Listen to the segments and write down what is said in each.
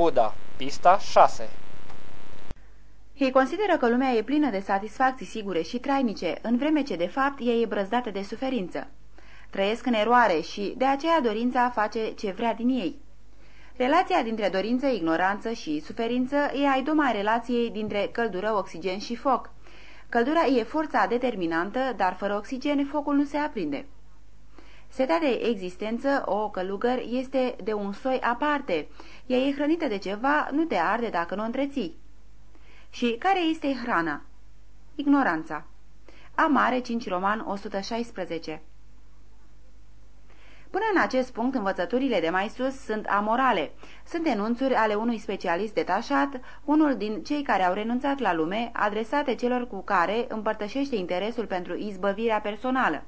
Buddha, pista 6 Ei consideră că lumea e plină de satisfacții sigure și trainice, în vreme ce, de fapt, ea e brăzdată de suferință. Trăiesc în eroare și, de aceea, dorința face ce vrea din ei. Relația dintre dorință, ignoranță și suferință e aidoma relației dintre căldură, oxigen și foc. Căldura e forța determinantă, dar fără oxigen focul nu se aprinde. Setea de existență, o călugăr, este de un soi aparte. Ea e hrănită de ceva, nu te arde dacă nu o întreții. Și care este hrana? Ignoranța. Amare 5 Roman 116 Până în acest punct, învățăturile de mai sus sunt amorale. Sunt enunțuri ale unui specialist detașat, unul din cei care au renunțat la lume, adresate celor cu care împărtășește interesul pentru izbăvirea personală.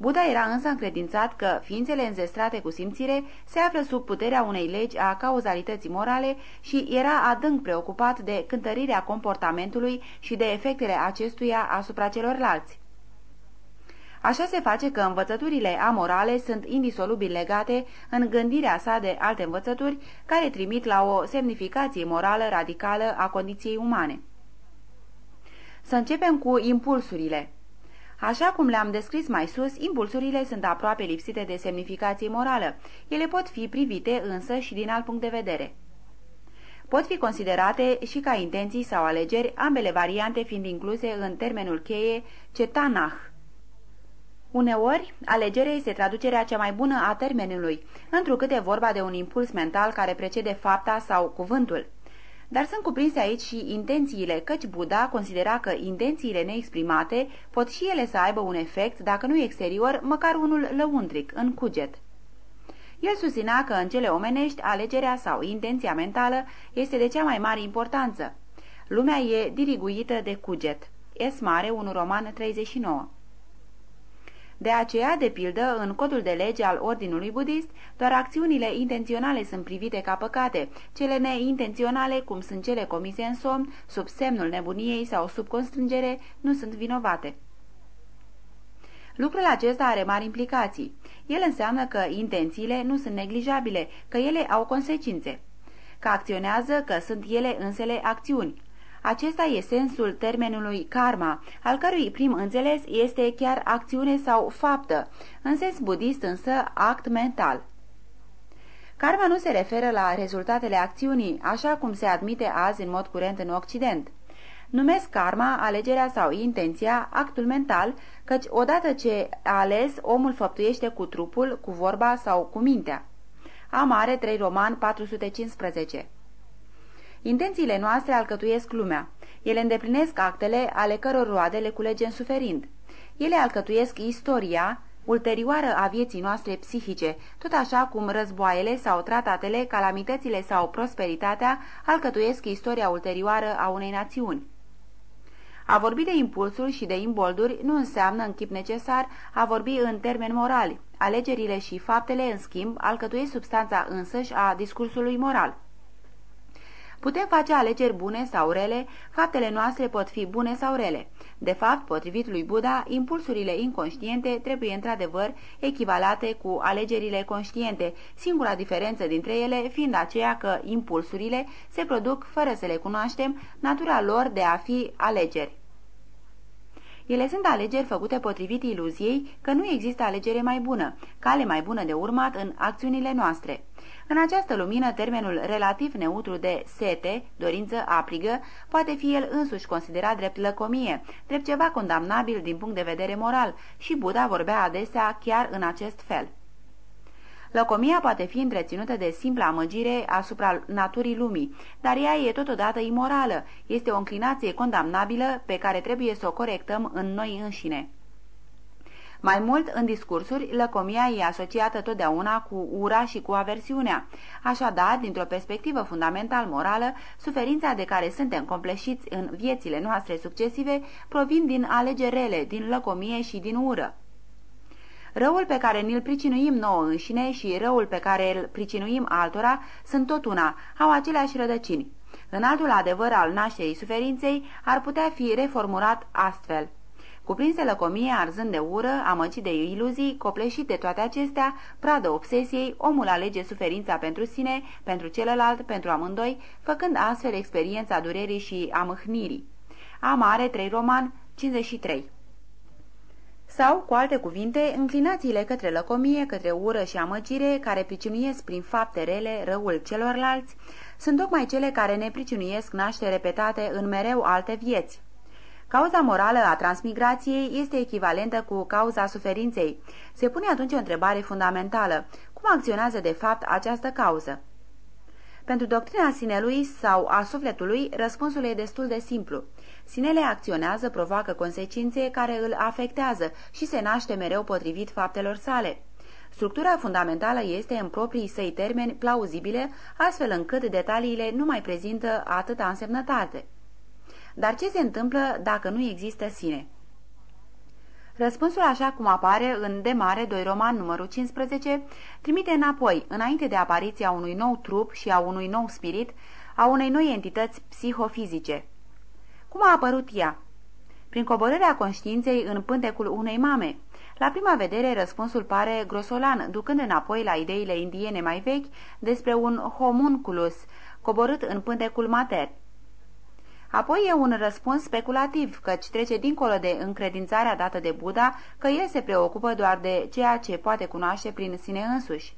Buddha era însă încredințat că ființele înzestrate cu simțire se află sub puterea unei legi a cauzalității morale și era adânc preocupat de cântărirea comportamentului și de efectele acestuia asupra celorlalți. Așa se face că învățăturile amorale sunt indisolubil legate în gândirea sa de alte învățături care trimit la o semnificație morală radicală a condiției umane. Să începem cu impulsurile. Așa cum le-am descris mai sus, impulsurile sunt aproape lipsite de semnificație morală. Ele pot fi privite însă și din alt punct de vedere. Pot fi considerate și ca intenții sau alegeri, ambele variante fiind incluse în termenul cheie cetanah. Uneori, alegerea este traducerea cea mai bună a termenului, întrucât e vorba de un impuls mental care precede fapta sau cuvântul. Dar sunt cuprinse aici și intențiile, căci Buddha considera că intențiile neexprimate pot și ele să aibă un efect, dacă nu exterior, măcar unul lăuntric, în cuget. El susținea că în cele omenești, alegerea sau intenția mentală este de cea mai mare importanță. Lumea e diriguită de cuget. Es mare, 1 roman 39 de aceea, de pildă, în codul de lege al ordinului budist, doar acțiunile intenționale sunt privite ca păcate, cele neintenționale, cum sunt cele comise în somn, sub semnul nebuniei sau sub constrângere, nu sunt vinovate. Lucrul acesta are mari implicații. El înseamnă că intențiile nu sunt neglijabile, că ele au consecințe, că acționează, că sunt ele însele acțiuni, acesta e sensul termenului karma, al cărui prim înțeles este chiar acțiune sau faptă, în sens budist însă act mental. Karma nu se referă la rezultatele acțiunii, așa cum se admite azi în mod curent în Occident. Numesc karma alegerea sau intenția, actul mental, căci odată ce a ales, omul făptuiește cu trupul, cu vorba sau cu mintea. Amare 3 Roman 415 Intențiile noastre alcătuiesc lumea. Ele îndeplinesc actele ale căror roade le culegem suferind. Ele alcătuiesc istoria ulterioară a vieții noastre psihice, tot așa cum războaiele sau tratatele, calamitățile sau prosperitatea alcătuiesc istoria ulterioară a unei națiuni. A vorbi de impulsuri și de imbolduri nu înseamnă în chip necesar a vorbi în termeni morali. Alegerile și faptele, în schimb, alcătuiesc substanța însăși a discursului moral. Putem face alegeri bune sau rele, faptele noastre pot fi bune sau rele. De fapt, potrivit lui Buddha, impulsurile inconștiente trebuie într-adevăr echivalate cu alegerile conștiente, singura diferență dintre ele fiind aceea că impulsurile se produc fără să le cunoaștem, natura lor de a fi alegeri. Ele sunt alegeri făcute potrivit iluziei că nu există alegere mai bună, cale mai bună de urmat în acțiunile noastre. În această lumină, termenul relativ neutru de sete, dorință aprigă, poate fi el însuși considerat drept lăcomie, drept ceva condamnabil din punct de vedere moral, și Buddha vorbea adesea chiar în acest fel. Lăcomia poate fi întreținută de simpla amăgire asupra naturii lumii, dar ea e totodată imorală, este o înclinație condamnabilă pe care trebuie să o corectăm în noi înșine. Mai mult, în discursuri, lăcomia e asociată totdeauna cu ura și cu aversiunea. Așadar, dintr-o perspectivă fundamental morală, suferința de care suntem compleșiți în viețile noastre succesive provin din alegerele, din lăcomie și din ură. Răul pe care ni-l pricinuim nouă înșine și răul pe care îl pricinuim altora sunt tot una, au aceleași rădăcini. În altul adevăr al nașterii suferinței ar putea fi reformulat astfel – cuprinse lăcomie, arzând de ură, amăcit de iluzii, copleșit de toate acestea, pradă obsesiei, omul alege suferința pentru sine, pentru celălalt, pentru amândoi, făcând astfel experiența durerii și a mâhnirii. Amare 3 Roman 53 sau, cu alte cuvinte, înclinațiile către lăcomie, către ură și amăgire, care pricinuiesc prin fapte rele răul celorlalți, sunt tocmai cele care ne pricinuiesc naște repetate în mereu alte vieți. Cauza morală a transmigrației este echivalentă cu cauza suferinței. Se pune atunci o întrebare fundamentală. Cum acționează de fapt această cauză? Pentru doctrina sinelui sau a sufletului, răspunsul e destul de simplu. Sinele acționează, provoacă consecințe care îl afectează și se naște mereu potrivit faptelor sale. Structura fundamentală este în proprii săi termeni plauzibile, astfel încât detaliile nu mai prezintă atâta însemnătate. Dar ce se întâmplă dacă nu există sine? Răspunsul așa cum apare în Demare 2 Roman numărul 15 trimite înapoi, înainte de apariția unui nou trup și a unui nou spirit, a unei noi entități psihofizice. Cum a apărut ea? Prin coborârea conștiinței în pântecul unei mame. La prima vedere, răspunsul pare grosolan, ducând înapoi la ideile indiene mai vechi despre un homunculus coborât în pântecul mater. Apoi e un răspuns speculativ, căci trece dincolo de încredințarea dată de Buddha că el se preocupă doar de ceea ce poate cunoaște prin sine însuși.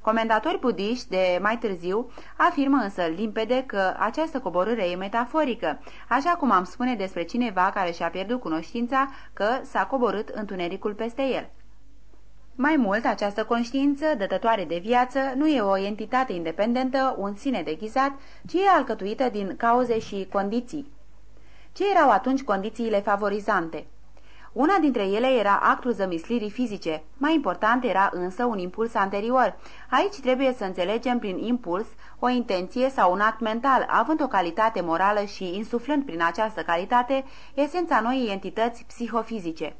Comentatori budiști de mai târziu afirmă însă limpede că această coborâre e metaforică, așa cum am spune despre cineva care și-a pierdut cunoștința că s-a coborât întunericul peste el. Mai mult, această conștiință, dătătoare de viață, nu e o entitate independentă, un sine deghizat, ci e alcătuită din cauze și condiții. Ce erau atunci condițiile favorizante? Una dintre ele era actul zămislirii fizice, mai important era însă un impuls anterior. Aici trebuie să înțelegem prin impuls o intenție sau un act mental, având o calitate morală și insuflând prin această calitate esența noii entități psihofizice.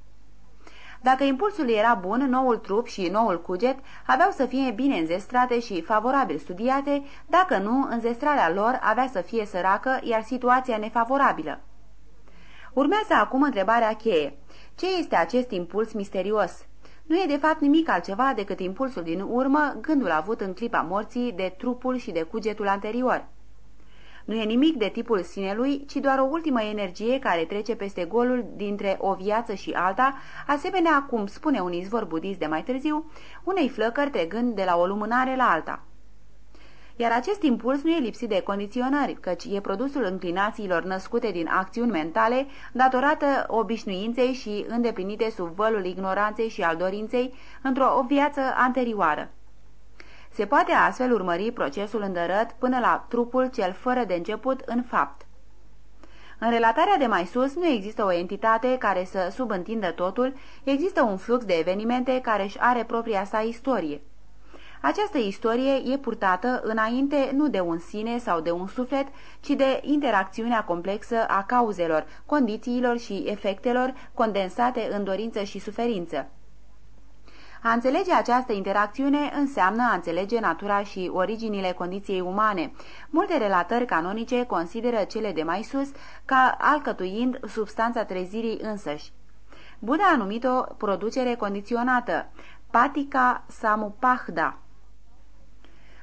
Dacă impulsul era bun, noul trup și noul cuget aveau să fie bine înzestrate și favorabil studiate, dacă nu, înzestrarea lor avea să fie săracă, iar situația nefavorabilă. Urmează acum întrebarea cheie. Ce este acest impuls misterios? Nu e de fapt nimic altceva decât impulsul din urmă, gândul avut în clipa morții de trupul și de cugetul anterior. Nu e nimic de tipul sinelui, ci doar o ultimă energie care trece peste golul dintre o viață și alta, asemenea, cum spune un izvor budist de mai târziu, unei flăcări tregând de la o lumânare la alta. Iar acest impuls nu e lipsit de condiționări, căci e produsul înclinațiilor născute din acțiuni mentale, datorată obișnuinței și îndeplinite sub vălul ignoranței și al dorinței într-o viață anterioară. Se poate astfel urmări procesul îndărăt până la trupul cel fără de început în fapt. În relatarea de mai sus nu există o entitate care să subîntindă totul, există un flux de evenimente care își are propria sa istorie. Această istorie e purtată înainte nu de un sine sau de un suflet, ci de interacțiunea complexă a cauzelor, condițiilor și efectelor condensate în dorință și suferință. A înțelege această interacțiune înseamnă a înțelege natura și originile condiției umane. Multe relatări canonice consideră cele de mai sus ca alcătuind substanța trezirii însăși. Buddha a numit-o producere condiționată, patica samupahda,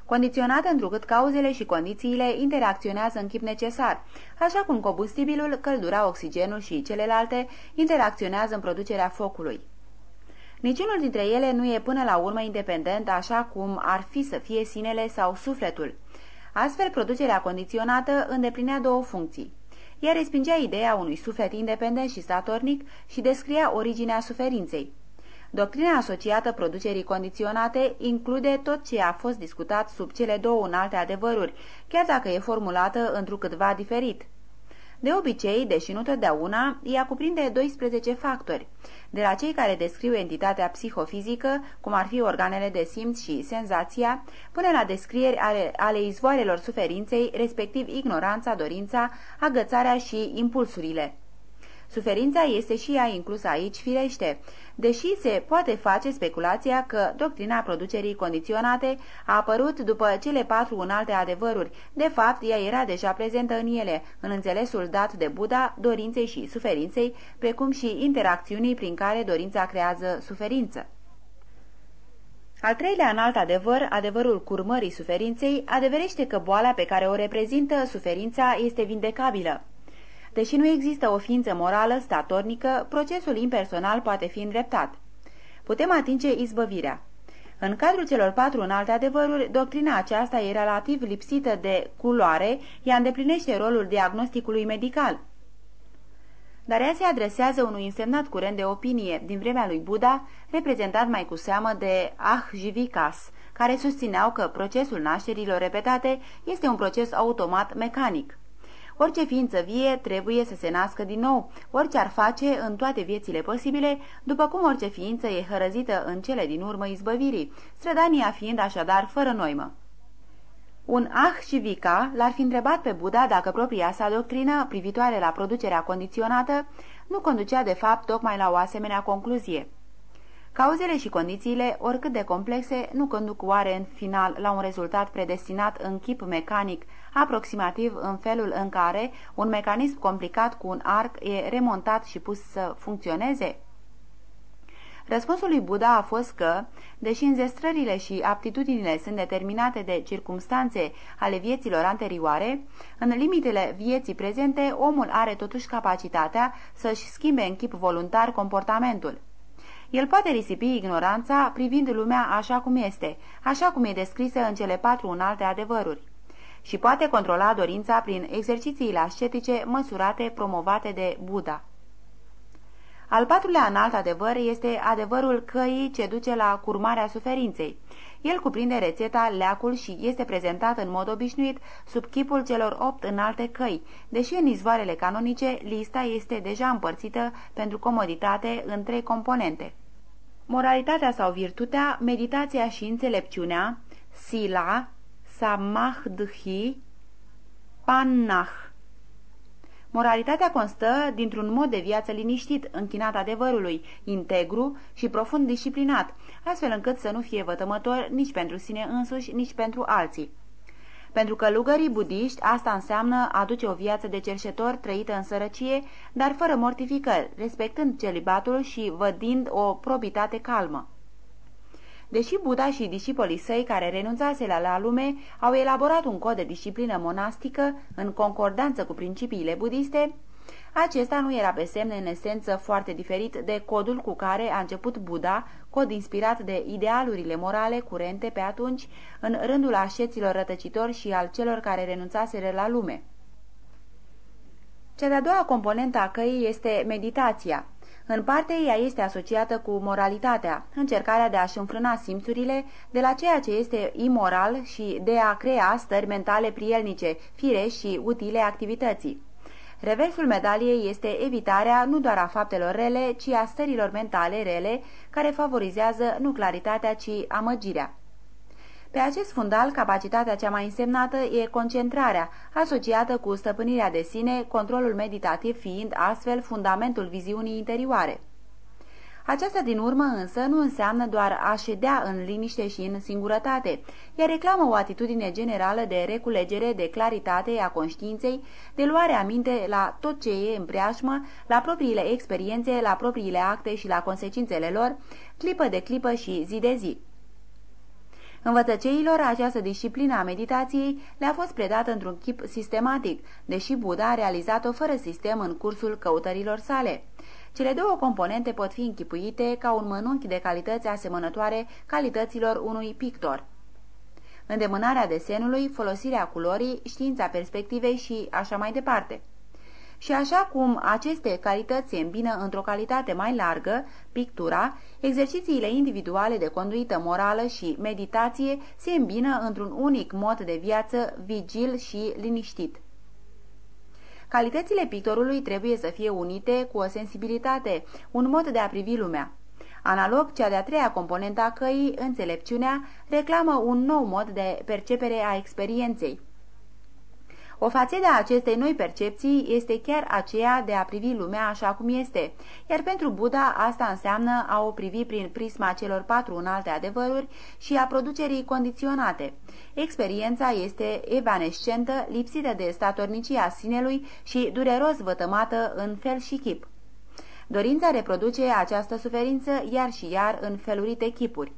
condiționată întrucât cauzele și condițiile interacționează în chip necesar, așa cum combustibilul, căldura, oxigenul și celelalte interacționează în producerea focului. Niciunul dintre ele nu e până la urmă independent așa cum ar fi să fie sinele sau sufletul. Astfel, producerea condiționată îndeplinea două funcții. Ea respingea ideea unui suflet independent și statornic și descria originea suferinței. Doctrina asociată producerii condiționate include tot ce a fost discutat sub cele două înalte adevăruri, chiar dacă e formulată întrucâtva diferit. De obicei, deși nu totdeauna, ea cuprinde 12 factori, de la cei care descriu entitatea psihofizică, cum ar fi organele de simț și senzația, până la descrieri ale, ale izvoarelor suferinței, respectiv ignoranța, dorința, agățarea și impulsurile. Suferința este și ea inclusă aici firește, deși se poate face speculația că doctrina producerii condiționate a apărut după cele patru înalte adevăruri. De fapt, ea era deja prezentă în ele, în înțelesul dat de Buddha, dorinței și suferinței, precum și interacțiunii prin care dorința creează suferință. Al treilea înalt adevăr, adevărul curmării suferinței, adeverește că boala pe care o reprezintă suferința este vindecabilă. Deși nu există o ființă morală statornică, procesul impersonal poate fi îndreptat. Putem atinge izbăvirea. În cadrul celor patru înalte adevăruri, doctrina aceasta e relativ lipsită de culoare, ea îndeplinește rolul diagnosticului medical. Dar ea se adresează unui însemnat curent de opinie din vremea lui Buddha, reprezentat mai cu seamă de Ahjivikas, care susțineau că procesul nașterilor repetate este un proces automat mecanic. Orice ființă vie trebuie să se nască din nou, orice ar face în toate viețile posibile, după cum orice ființă e hărăzită în cele din urmă izbăvirii, strădania fiind așadar fără noimă. Un Ah și Vica l-ar fi întrebat pe Buddha dacă propria sa doctrină privitoare la producerea condiționată nu conducea de fapt tocmai la o asemenea concluzie. Cauzele și condițiile, oricât de complexe, nu conduc oare în final la un rezultat predestinat în chip mecanic, aproximativ în felul în care un mecanism complicat cu un arc e remontat și pus să funcționeze? Răspunsul lui Buddha a fost că, deși înzestrările și aptitudinile sunt determinate de circumstanțe ale vieților anterioare, în limitele vieții prezente, omul are totuși capacitatea să-și schimbe în chip voluntar comportamentul. El poate risipi ignoranța privind lumea așa cum este, așa cum e descrisă în cele patru înalte adevăruri. Și poate controla dorința prin exercițiile ascetice măsurate, promovate de Buddha. Al patrulea înalt adevăr este adevărul căii ce duce la curmarea suferinței. El cuprinde rețeta, leacul și este prezentat în mod obișnuit sub chipul celor opt înalte căi, deși în izvoarele canonice lista este deja împărțită pentru comoditate în trei componente. Moralitatea sau virtutea, meditația și înțelepciunea, sila, samahdhi, pannah. Moralitatea constă dintr-un mod de viață liniștit, închinat adevărului, integru și profund disciplinat, astfel încât să nu fie vătămător nici pentru sine însuși, nici pentru alții. Pentru călugării budiști, asta înseamnă aduce o viață de cerșetor trăită în sărăcie, dar fără mortificări, respectând celibatul și vădind o probitate calmă. Deși Buddha și discipolii săi care renunțase la, la lume au elaborat un cod de disciplină monastică în concordanță cu principiile budiste, acesta nu era pe semne în esență foarte diferit de codul cu care a început Buddha, cod inspirat de idealurile morale curente pe atunci în rândul așeților rătăcitori și al celor care renunțaseră la lume. Cea de-a doua componentă a căii este meditația. În parte, ea este asociată cu moralitatea, încercarea de a-și înfrâna simțurile de la ceea ce este imoral și de a crea stări mentale prielnice, fire și utile activității. Reversul medaliei este evitarea nu doar a faptelor rele, ci a stărilor mentale rele, care favorizează nu claritatea, ci amăgirea. Pe acest fundal, capacitatea cea mai însemnată e concentrarea, asociată cu stăpânirea de sine, controlul meditativ fiind astfel fundamentul viziunii interioare. Aceasta din urmă însă nu înseamnă doar a ședea în liniște și în singurătate, ea reclamă o atitudine generală de reculegere, de claritate a conștiinței, de luare aminte la tot ce e în preajmă, la propriile experiențe, la propriile acte și la consecințele lor, clipă de clipă și zi de zi. Învățăceilor, această disciplină a meditației le-a fost predată într-un chip sistematic, deși Buddha a realizat-o fără sistem în cursul căutărilor sale. Cele două componente pot fi închipuite ca un mănunchi de calități asemănătoare calităților unui pictor. Îndemânarea desenului, folosirea culorii, știința perspectivei și așa mai departe. Și așa cum aceste calități se îmbină într-o calitate mai largă, pictura, exercițiile individuale de conduită morală și meditație se îmbină într-un unic mod de viață vigil și liniștit. Calitățile pictorului trebuie să fie unite cu o sensibilitate, un mod de a privi lumea. Analog, cea de-a treia componentă a căii, înțelepciunea, reclamă un nou mod de percepere a experienței. O fațetă a acestei noi percepții este chiar aceea de a privi lumea așa cum este, iar pentru Buddha asta înseamnă a o privi prin prisma celor patru înalte adevăruri și a producerii condiționate. Experiența este evanescentă, lipsită de statornicia sinelui și dureros vătămată în fel și chip. Dorința reproduce această suferință iar și iar în felurite chipuri.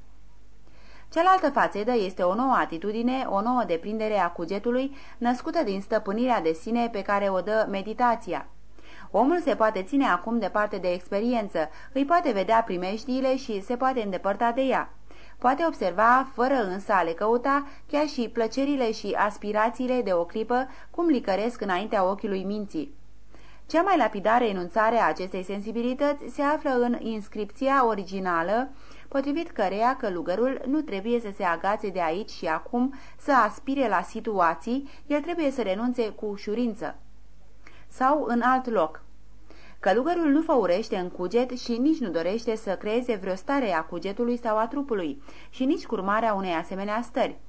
Cealaltă fațedă este o nouă atitudine, o nouă deprindere a cugetului, născută din stăpânirea de sine pe care o dă meditația. Omul se poate ține acum departe de experiență, îi poate vedea primejdiile și se poate îndepărta de ea. Poate observa, fără însă a le căuta, chiar și plăcerile și aspirațiile de o clipă, cum licăresc înaintea ochiului minții. Cea mai lapidare enunțare a acestei sensibilități se află în inscripția originală potrivit căreia călugărul nu trebuie să se agațe de aici și acum, să aspire la situații, el trebuie să renunțe cu ușurință. Sau în alt loc. Călugărul nu făurește în cuget și nici nu dorește să creeze vreo stare a cugetului sau a trupului și nici curmarea unei asemenea stări.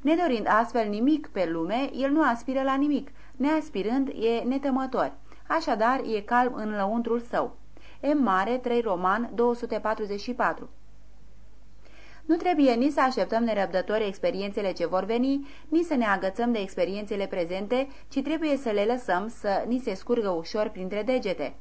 Nedorind astfel nimic pe lume, el nu aspiră la nimic, neaspirând e netămător, așadar e calm în lăuntrul său. M. Mare, 3 Roman, 244 nu trebuie nici să așteptăm nerăbdători experiențele ce vor veni, nici să ne agățăm de experiențele prezente, ci trebuie să le lăsăm să ni se scurgă ușor printre degete.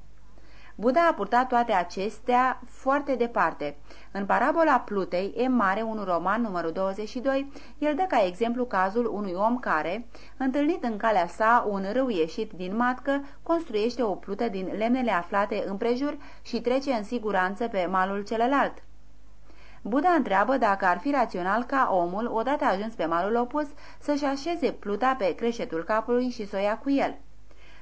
Buddha a purtat toate acestea foarte departe. În parabola Plutei, E mare, un roman numărul 22, el dă ca exemplu cazul unui om care, întâlnit în calea sa un râu ieșit din matcă, construiește o plută din lemnele aflate în prejur și trece în siguranță pe malul celălalt. Buddha întreabă dacă ar fi rațional ca omul, odată ajuns pe malul opus, să-și așeze pluta pe creșetul capului și să o ia cu el.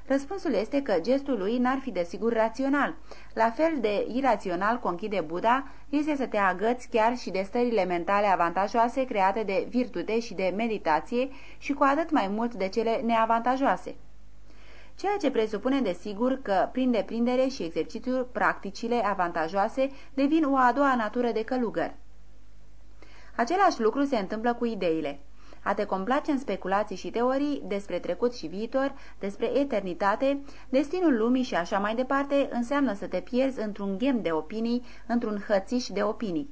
Răspunsul este că gestul lui n-ar fi desigur rațional. La fel de irațional, conchide Buddha, este să te agăți chiar și de stările mentale avantajoase create de virtute și de meditație și cu atât mai mult de cele neavantajoase ceea ce presupune desigur că, prin deprindere și exercițiul, practicile avantajoase devin o a doua natură de călugăr. Același lucru se întâmplă cu ideile. A te complace în speculații și teorii despre trecut și viitor, despre eternitate, destinul lumii și așa mai departe, înseamnă să te pierzi într-un ghem de opinii, într-un hățiș de opinii.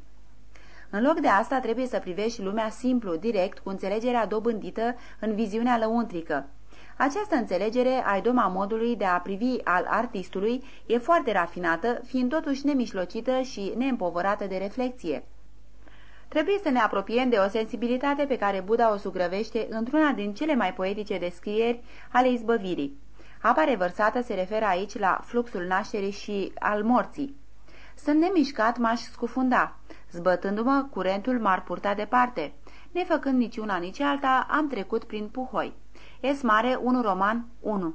În loc de asta trebuie să privești lumea simplu, direct, cu înțelegerea dobândită în viziunea lăuntrică. Această înțelegere a idoma modului de a privi al artistului e foarte rafinată, fiind totuși nemișlocită și neîmpovărată de reflexie. Trebuie să ne apropiem de o sensibilitate pe care Buddha o sugrăvește într-una din cele mai poetice descrieri ale izbăvirii. Apa revărsată se referă aici la fluxul nașterii și al morții. Sunt nemișcat, m-aș scufunda. Zbătându-mă, curentul m-ar purta departe. Nefăcând nici una, nici alta, am trecut prin puhoi. S mare 1 roman 1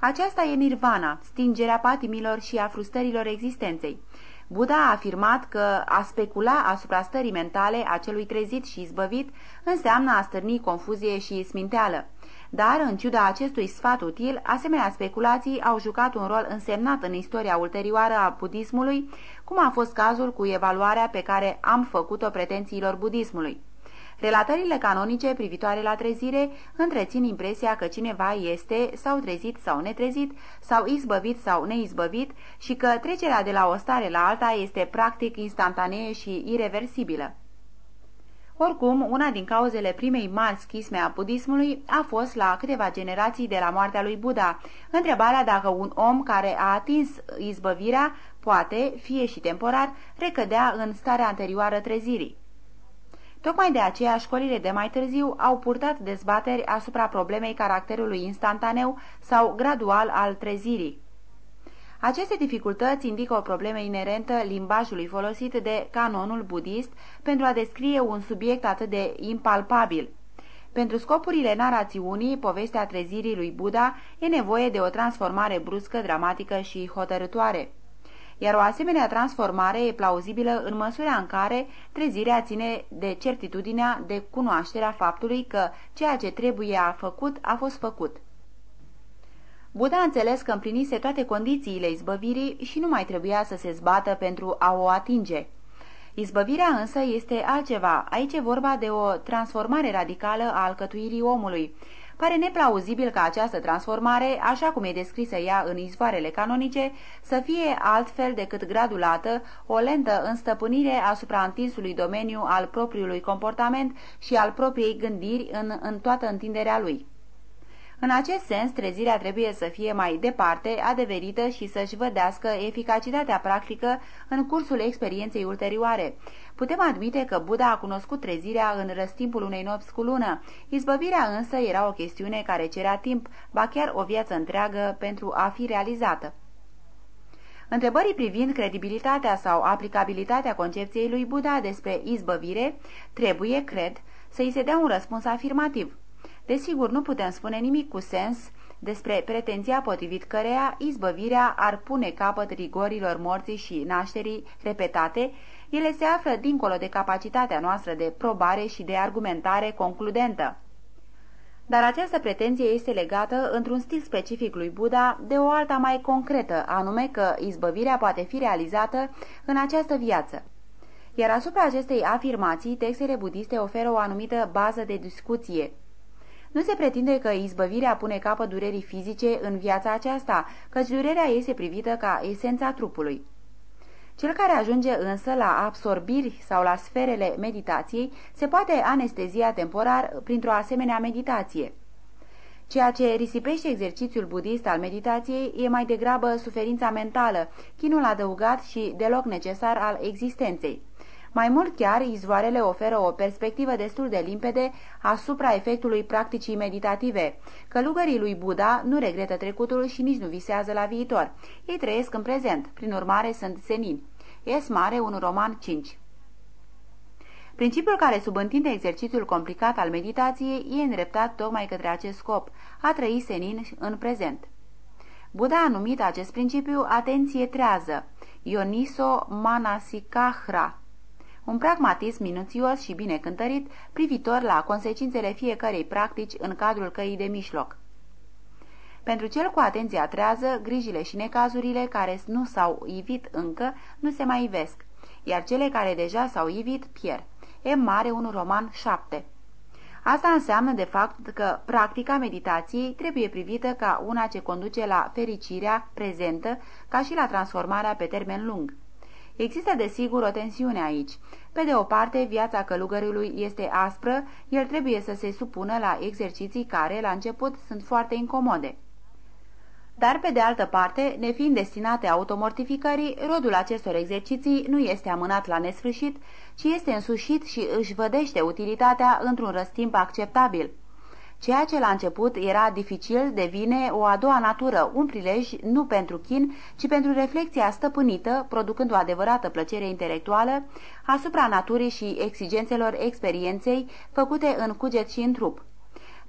Aceasta e nirvana, stingerea patimilor și a frustrărilor existenței. Buddha a afirmat că a specula asupra stării mentale a celui trezit și izbăvit înseamnă a stârni confuzie și sminteală. Dar, în ciuda acestui sfat util, asemenea speculații au jucat un rol însemnat în istoria ulterioară a budismului, cum a fost cazul cu evaluarea pe care am făcut-o pretențiilor budismului. Relatările canonice privitoare la trezire întrețin impresia că cineva este sau trezit sau netrezit, sau izbăvit sau neizbăvit și că trecerea de la o stare la alta este practic instantanee și irreversibilă. Oricum, una din cauzele primei mari schisme a budismului a fost la câteva generații de la moartea lui Buddha, întrebarea dacă un om care a atins izbăvirea poate, fie și temporar, recădea în starea anterioară trezirii. Tocmai de aceea, școlile de mai târziu au purtat dezbateri asupra problemei caracterului instantaneu sau gradual al trezirii. Aceste dificultăți indică o problemă inerentă limbajului folosit de canonul budist pentru a descrie un subiect atât de impalpabil. Pentru scopurile narațiunii, povestea trezirii lui Buddha e nevoie de o transformare bruscă, dramatică și hotărătoare iar o asemenea transformare e plauzibilă în măsura în care trezirea ține de certitudinea de cunoașterea faptului că ceea ce trebuie a făcut a fost făcut. Buddha a înțeles că împlinise toate condițiile izbăvirii și nu mai trebuia să se zbată pentru a o atinge. Izbăvirea însă este altceva. Aici e vorba de o transformare radicală a alcătuirii omului, Pare neplauzibil ca această transformare, așa cum e descrisă ea în izvoarele canonice, să fie altfel decât gradulată, o lentă înstăpânire asupra întinsului domeniu al propriului comportament și al propriei gândiri în, în toată întinderea lui. În acest sens, trezirea trebuie să fie mai departe adeverită și să-și vădească eficacitatea practică în cursul experienței ulterioare. Putem admite că Buddha a cunoscut trezirea în răstimpul unei nopți cu lună. Izbăvirea însă era o chestiune care cerea timp, ba chiar o viață întreagă pentru a fi realizată. Întrebării privind credibilitatea sau aplicabilitatea concepției lui Buddha despre izbăvire, trebuie, cred, să îi se dea un răspuns afirmativ. Desigur, nu putem spune nimic cu sens despre pretenția potrivit căreia izbăvirea ar pune capăt rigorilor morții și nașterii repetate, ele se află dincolo de capacitatea noastră de probare și de argumentare concludentă. Dar această pretenție este legată, într-un stil specific lui Buddha, de o alta mai concretă, anume că izbăvirea poate fi realizată în această viață. Iar asupra acestei afirmații, textele budiste oferă o anumită bază de discuție – nu se pretinde că izbăvirea pune capăt durerii fizice în viața aceasta, căci durerea este privită ca esența trupului. Cel care ajunge însă la absorbiri sau la sferele meditației se poate anestezia temporar printr-o asemenea meditație. Ceea ce risipește exercițiul budist al meditației e mai degrabă suferința mentală, chinul adăugat și deloc necesar al existenței. Mai mult chiar, izvoarele oferă o perspectivă destul de limpede asupra efectului practicii meditative. Călugării lui Buddha nu regretă trecutul și nici nu visează la viitor. Ei trăiesc în prezent, prin urmare sunt senini. Es Mare, un roman 5 Principiul care subîntinde exercițiul complicat al meditației e îndreptat tocmai către acest scop, a trăi senin în prezent. Buddha a numit acest principiu atenție trează, Ioniso Manasikahra, un pragmatism minuțios și bine cântărit privitor la consecințele fiecărei practici în cadrul căii de mișloc. Pentru cel cu atenția trează, grijile și necazurile care nu s-au ivit încă nu se mai ivesc, iar cele care deja s-au ivit pierd. E mare un roman 7. Asta înseamnă de fapt că practica meditației trebuie privită ca una ce conduce la fericirea prezentă ca și la transformarea pe termen lung. Există desigur o tensiune aici. Pe de o parte, viața călugărului este aspră, el trebuie să se supună la exerciții care, la început, sunt foarte incomode. Dar, pe de altă parte, nefiind destinate automortificării, rodul acestor exerciții nu este amânat la nesfârșit, ci este însușit și își vădește utilitatea într-un răstimp acceptabil. Ceea ce la început era dificil devine o a doua natură, un prilej nu pentru chin, ci pentru reflexia stăpânită, producând o adevărată plăcere intelectuală asupra naturii și exigențelor experienței făcute în cuget și în trup.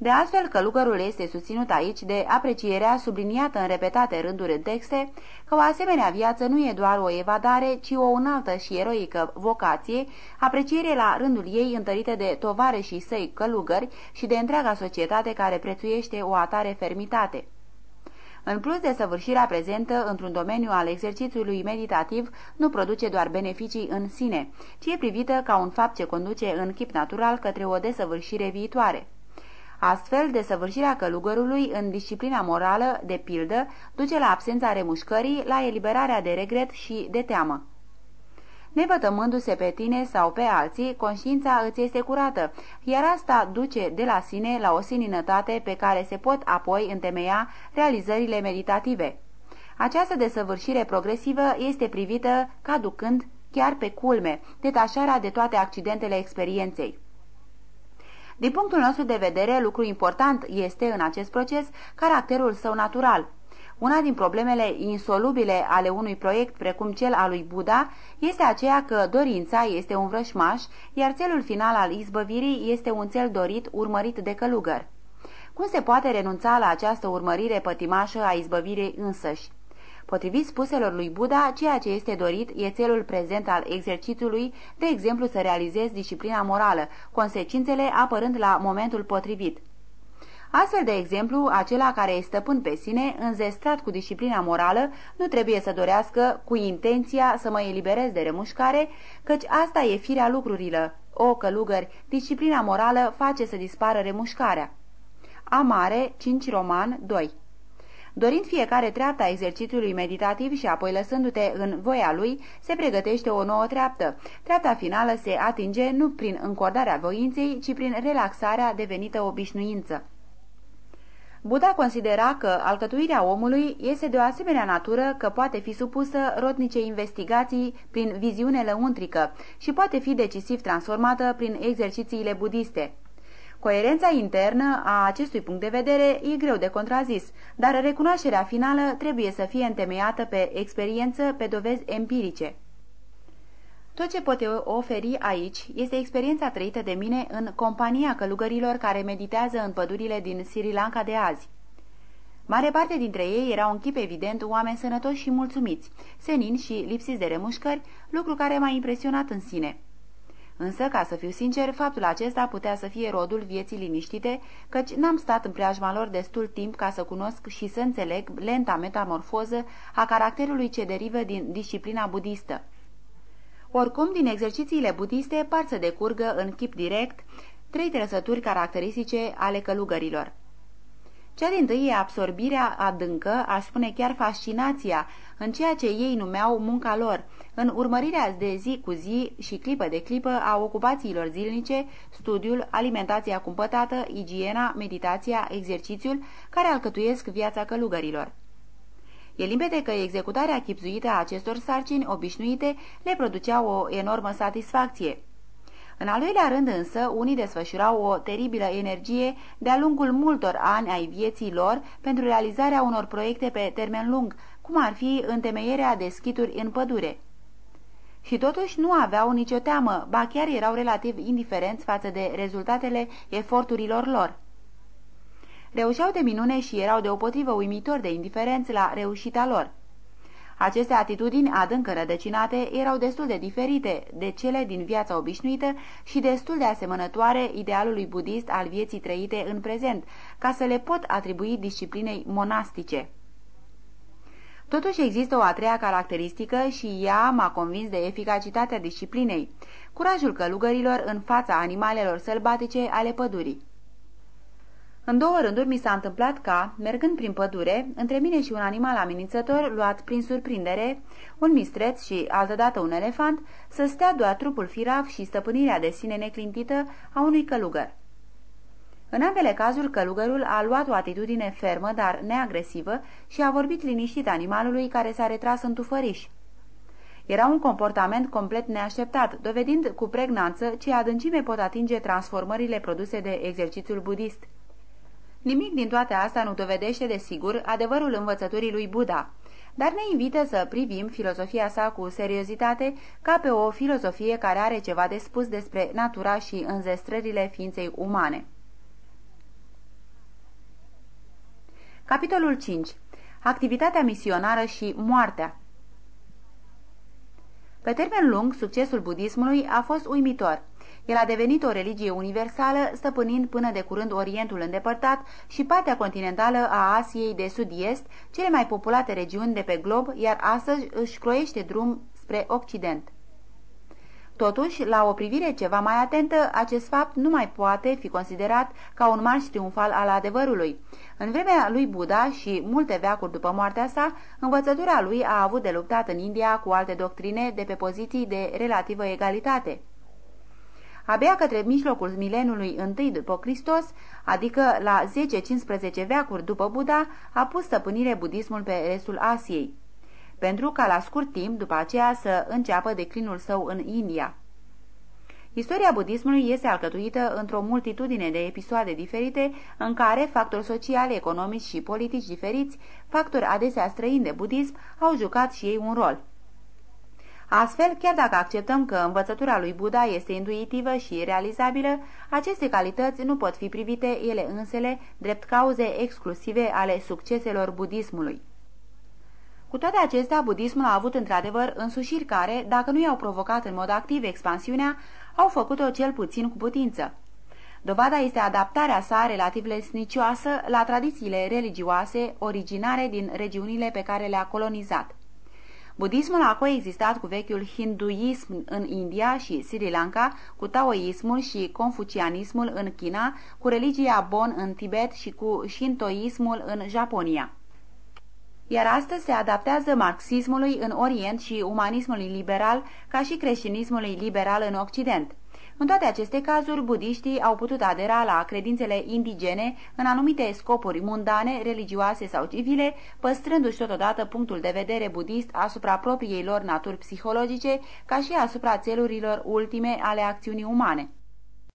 De altfel, călugărul este susținut aici de aprecierea subliniată în repetate rânduri în texte că o asemenea viață nu e doar o evadare, ci o înaltă și eroică vocație, apreciere la rândul ei întărită de tovare și săi călugări și de întreaga societate care prețuiește o atare fermitate. În plus de săvârșirea prezentă într-un domeniu al exercițiului meditativ, nu produce doar beneficii în sine, ci e privită ca un fapt ce conduce în chip natural către o desăvârșire viitoare. Astfel, desăvârșirea călugărului în disciplina morală, de pildă, duce la absența remușcării, la eliberarea de regret și de teamă. Nevătămându-se pe tine sau pe alții, conștiința îți este curată, iar asta duce de la sine la o sininătate pe care se pot apoi întemeia realizările meditative. Această desăvârșire progresivă este privită ca ducând chiar pe culme, detașarea de toate accidentele experienței. Din punctul nostru de vedere, lucru important este în acest proces caracterul său natural. Una din problemele insolubile ale unui proiect precum cel al lui Buddha este aceea că dorința este un vrășmaș, iar țelul final al izbăvirii este un cel dorit, urmărit de călugăr. Cum se poate renunța la această urmărire pătimașă a izbăvirii însăși? Potrivit spuselor lui Buddha, ceea ce este dorit e țelul prezent al exercițiului, de exemplu să realizezi disciplina morală, consecințele apărând la momentul potrivit. Astfel, de exemplu, acela care este stăpân pe sine, înzestrat cu disciplina morală, nu trebuie să dorească cu intenția să mă eliberez de remușcare, căci asta e firea lucrurilor. O, călugări, disciplina morală face să dispară remușcarea. Amare, 5 Roman 2 Dorind fiecare treapta exercițiului meditativ și apoi lăsându-te în voia lui, se pregătește o nouă treaptă. Treapta finală se atinge nu prin încordarea voinței, ci prin relaxarea devenită obișnuință. Buddha considera că alcătuirea omului este de o asemenea natură că poate fi supusă rotnice investigații prin viziune lăuntrică și poate fi decisiv transformată prin exercițiile budiste. Coerența internă a acestui punct de vedere e greu de contrazis, dar recunoașterea finală trebuie să fie întemeiată pe experiență, pe dovezi empirice. Tot ce pot oferi aici este experiența trăită de mine în compania călugărilor care meditează în pădurile din Sri Lanka de azi. Mare parte dintre ei erau în chip evident oameni sănătoși și mulțumiți, senini și lipsiți de remușcări, lucru care m-a impresionat în sine. Însă, ca să fiu sincer, faptul acesta putea să fie rodul vieții liniștite, căci n-am stat în preajma lor destul timp ca să cunosc și să înțeleg lenta metamorfoză a caracterului ce derivă din disciplina budistă. Oricum, din exercițiile budiste par să decurgă în chip direct trei trăsături caracteristice ale călugărilor. Cea din tâi e absorbirea adâncă, aș spune chiar fascinația, în ceea ce ei numeau munca lor, în urmărirea de zi cu zi și clipă de clipă a ocupațiilor zilnice, studiul, alimentația cumpătată, igiena, meditația, exercițiul, care alcătuiesc viața călugărilor. E limpede că executarea chipzuită a acestor sarcini obișnuite le producea o enormă satisfacție. În al doilea rând însă, unii desfășurau o teribilă energie de-a lungul multor ani ai vieții lor pentru realizarea unor proiecte pe termen lung, cum ar fi întemeierea de schituri în pădure. Și totuși nu aveau nicio teamă, ba chiar erau relativ indiferenți față de rezultatele eforturilor lor. Reușeau de minune și erau deopotrivă uimitor de indiferenți la reușita lor. Aceste atitudini adânc rădăcinate erau destul de diferite de cele din viața obișnuită și destul de asemănătoare idealului budist al vieții trăite în prezent, ca să le pot atribui disciplinei monastice. Totuși există o a treia caracteristică și ea m-a convins de eficacitatea disciplinei, curajul călugărilor în fața animalelor sălbatice ale pădurii. În două rânduri mi s-a întâmplat ca, mergând prin pădure, între mine și un animal amenințător, luat prin surprindere, un mistreț și altădată un elefant, să stea doar trupul firav și stăpânirea de sine neclintită a unui călugăr. În ambele cazuri, călugărul a luat o atitudine fermă, dar neagresivă și a vorbit liniștit animalului care s-a retras în tufăriș. Era un comportament complet neașteptat, dovedind cu pregnanță ce adâncime pot atinge transformările produse de exercițiul budist. Nimic din toate astea nu dovedește, desigur, adevărul învățăturii lui Buddha, dar ne invită să privim filozofia sa cu seriozitate ca pe o filozofie care are ceva de spus despre natura și înzestrările ființei umane. Capitolul 5. Activitatea misionară și moartea Pe termen lung, succesul budismului a fost uimitor – el a devenit o religie universală, stăpânind până de curând Orientul îndepărtat și partea continentală a Asiei de sud-est, cele mai populate regiuni de pe glob, iar astăzi își croiește drum spre Occident. Totuși, la o privire ceva mai atentă, acest fapt nu mai poate fi considerat ca un marș triumfal al adevărului. În vremea lui Buddha și multe veacuri după moartea sa, învățătura lui a avut de luptat în India cu alte doctrine de pe poziții de relativă egalitate. Abia către mijlocul milenului întâi după Hristos, adică la 10-15 veacuri după Buddha, a pus stăpânire budismul pe restul Asiei, pentru ca la scurt timp după aceea să înceapă declinul său în India. Istoria budismului este alcătuită într-o multitudine de episoade diferite în care factori sociali, economici și politici diferiți, factori adesea străini de budism, au jucat și ei un rol. Astfel, chiar dacă acceptăm că învățătura lui Buddha este intuitivă și realizabilă, aceste calități nu pot fi privite ele însele drept cauze exclusive ale succeselor budismului. Cu toate acestea, budismul a avut într-adevăr însușiri care, dacă nu i-au provocat în mod activ expansiunea, au făcut-o cel puțin cu putință. Dovada este adaptarea sa relativ lesnicioasă la tradițiile religioase originare din regiunile pe care le-a colonizat. Budismul a coexistat cu vechiul hinduism în India și Sri Lanka, cu taoismul și confucianismul în China, cu religia Bon în Tibet și cu shintoismul în Japonia. Iar astăzi se adaptează marxismului în Orient și umanismului liberal ca și creștinismului liberal în Occident. În toate aceste cazuri, budiștii au putut adera la credințele indigene în anumite scopuri mundane, religioase sau civile, păstrându-și totodată punctul de vedere budist asupra propriei lor naturi psihologice, ca și asupra țelurilor ultime ale acțiunii umane.